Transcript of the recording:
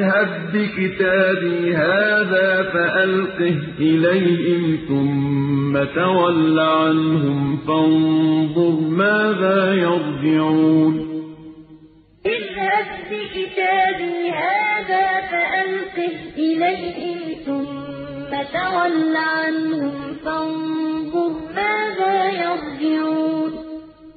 اذْهَب بِّكِتَابِي هَٰذَا فَأَلْقِهْ إِلَيْهِمْ ثُمَّ تَوَلَّ عَنْهُمْ فَانظُرْ مَاذَا يَرْجِعُونَ. اذْهَب بِّكِتَابِي هَٰذَا فَأَلْقِهْ إِلَيْهِمْ ثُمَّ تَوَلَّ عَنْهُمْ